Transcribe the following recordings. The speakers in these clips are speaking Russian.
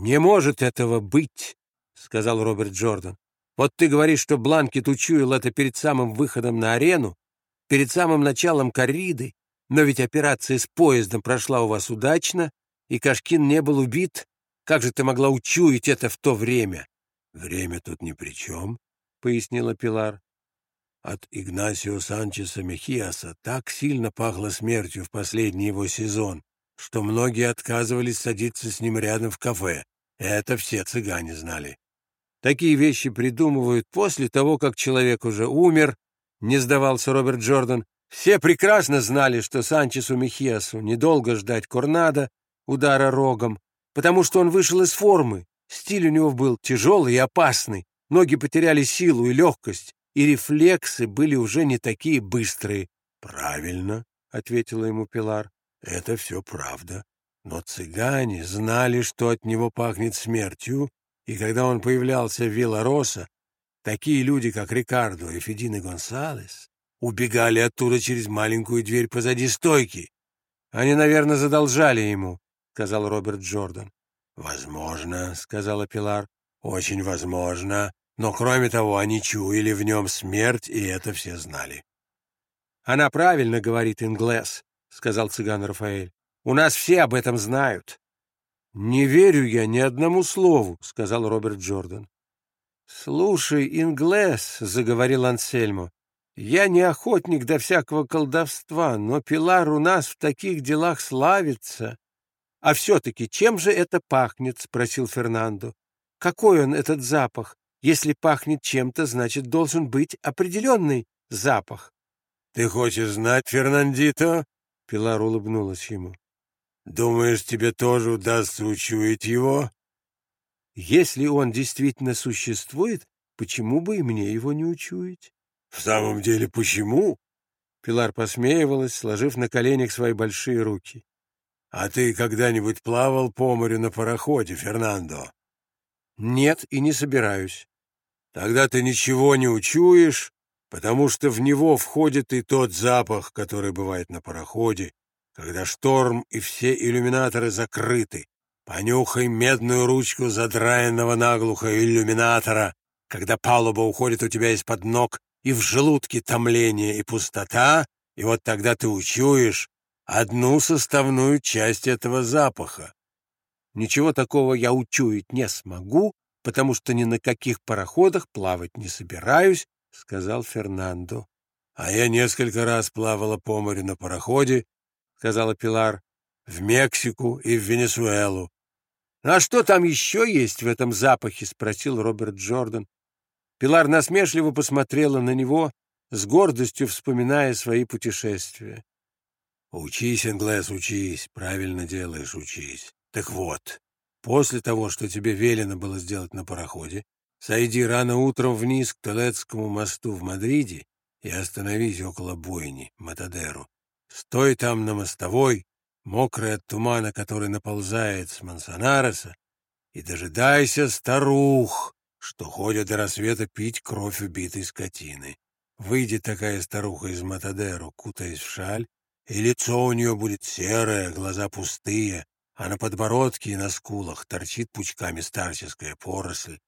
«Не может этого быть», — сказал Роберт Джордан. «Вот ты говоришь, что Бланкет учуял это перед самым выходом на арену, перед самым началом корриды, но ведь операция с поездом прошла у вас удачно, и Кашкин не был убит. Как же ты могла учуять это в то время?» «Время тут ни при чем», — пояснила Пилар. От Игнасио Санчеса Мехиаса так сильно пахло смертью в последний его сезон, что многие отказывались садиться с ним рядом в кафе. Это все цыгане знали. Такие вещи придумывают после того, как человек уже умер, не сдавался Роберт Джордан. Все прекрасно знали, что Санчесу Мехиасу недолго ждать Корнада, удара рогом, потому что он вышел из формы. Стиль у него был тяжелый и опасный, ноги потеряли силу и легкость, и рефлексы были уже не такие быстрые. — Правильно, — ответила ему Пилар, — это все правда. Но цыгане знали, что от него пахнет смертью, и когда он появлялся в Виллароса, такие люди, как Рикардо и Федина Гонсалес, убегали оттуда через маленькую дверь позади стойки. Они, наверное, задолжали ему, — сказал Роберт Джордан. — Возможно, — сказала Пилар, — очень возможно. Но, кроме того, они чуяли в нем смерть, и это все знали. — Она правильно говорит, Инглес, — сказал цыган Рафаэль. — У нас все об этом знают. — Не верю я ни одному слову, — сказал Роберт Джордан. — Слушай, Инглес, — заговорил Ансельмо, — я не охотник до всякого колдовства, но Пилар у нас в таких делах славится. — А все-таки чем же это пахнет? — спросил Фернандо. — Какой он, этот запах? Если пахнет чем-то, значит, должен быть определенный запах. — Ты хочешь знать, Фернандито? — Пилар улыбнулась ему. — Думаешь, тебе тоже удастся учуять его? — Если он действительно существует, почему бы и мне его не учуять? — В самом деле, почему? Пилар посмеивалась, сложив на коленях свои большие руки. — А ты когда-нибудь плавал по морю на пароходе, Фернандо? Нет, и не собираюсь. Тогда ты ничего не учуешь, потому что в него входит и тот запах, который бывает на пароходе, когда шторм и все иллюминаторы закрыты. Понюхай медную ручку задраенного наглухо иллюминатора, когда палуба уходит у тебя из-под ног, и в желудке томление и пустота, и вот тогда ты учуешь одну составную часть этого запаха. Ничего такого я учуять не смогу, потому что ни на каких пароходах плавать не собираюсь, — сказал Фернандо. — А я несколько раз плавала по морю на пароходе, — сказала Пилар, — в Мексику и в Венесуэлу. — А что там еще есть в этом запахе? — спросил Роберт Джордан. Пилар насмешливо посмотрела на него, с гордостью вспоминая свои путешествия. — Учись, Инглес, учись, правильно делаешь, учись. Так вот, после того, что тебе велено было сделать на пароходе, сойди рано утром вниз к Толецкому мосту в Мадриде и остановись около бойни, Матадеру. Стой там на мостовой, мокрый от тумана, который наползает с Мансонареса, и дожидайся старух, что ходят до рассвета пить кровь убитой скотины. Выйдет такая старуха из Матадеру, кутаясь в шаль, и лицо у нее будет серое, глаза пустые, а на подбородке и на скулах торчит пучками старческая поросль.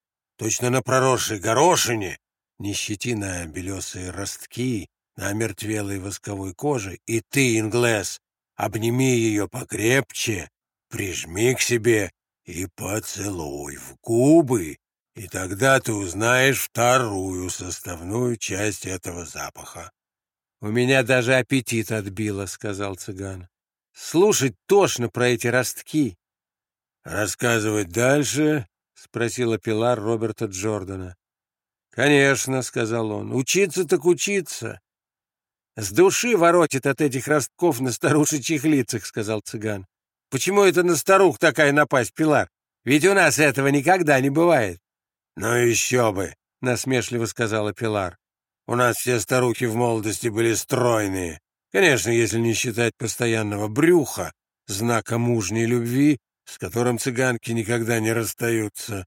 Точно на проросшей горошине, не щетина, а белесые ростки на омертвелой восковой коже, и ты, Инглес, обними ее покрепче, прижми к себе и поцелуй в губы, и тогда ты узнаешь вторую составную часть этого запаха. — У меня даже аппетит отбило, — сказал цыган. Слушать тошно про эти ростки. — Рассказывать дальше? — спросила Пилар Роберта Джордана. — Конечно, — сказал он. — Учиться так учиться. — С души воротит от этих ростков на старушечьих лицах, — сказал цыган. — Почему это на старух такая напасть, Пилар? Ведь у нас этого никогда не бывает. — Ну еще бы, — насмешливо сказала Пилар. — У нас все старухи в молодости были стройные. Конечно, если не считать постоянного брюха, знака мужней любви, с которым цыганки никогда не расстаются.